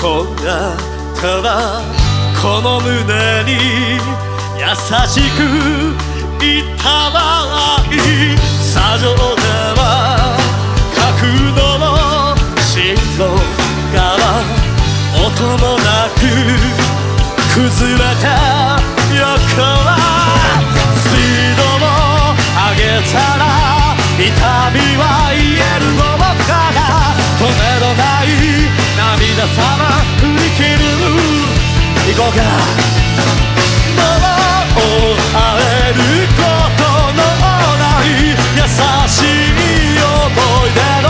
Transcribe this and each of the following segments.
こんなただこの胸に優しくいたまい砂上では角度の心側音もなく崩れた横はスピードも上げたら涙さま振り切る行こうかもう会えることのない優しい思い出の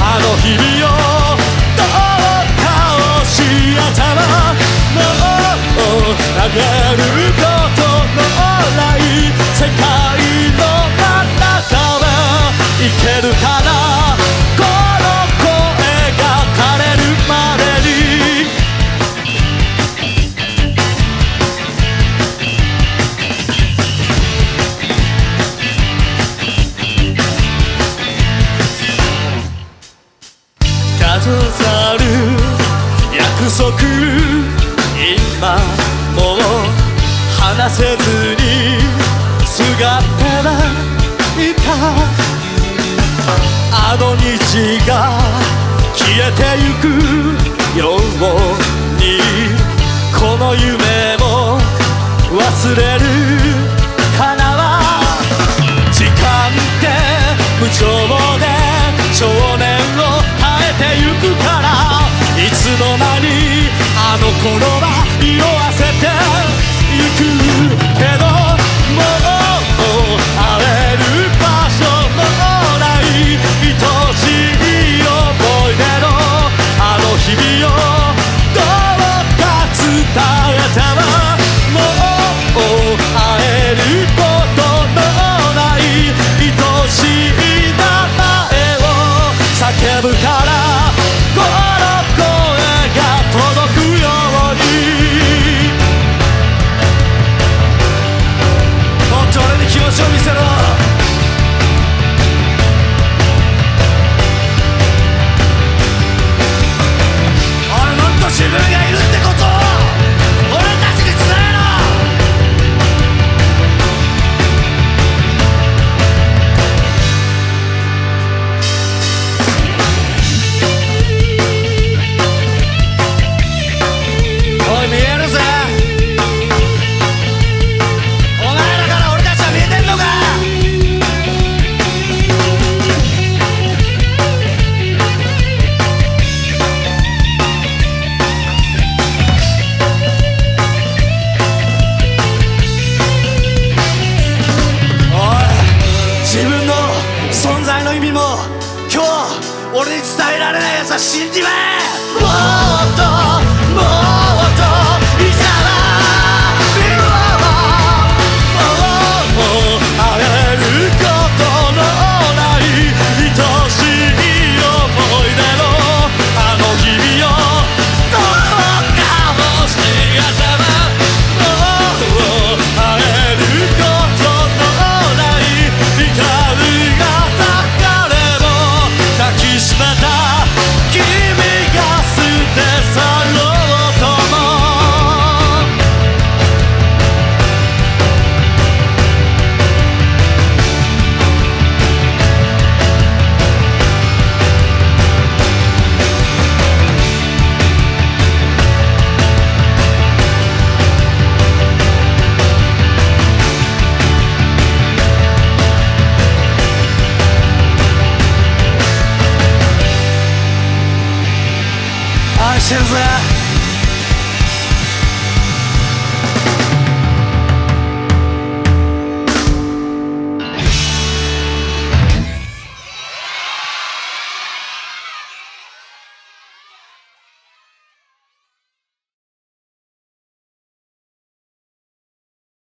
あの日々をどうかし頭もう投げることのな？い世界の中は生けるから束今もう話せずにすがってはいた。あの虹が消えてゆくようにこの夢も忘れる。の間にあの頃は色あせていくけどに伝えられないやつは信じまえ愛してるぜ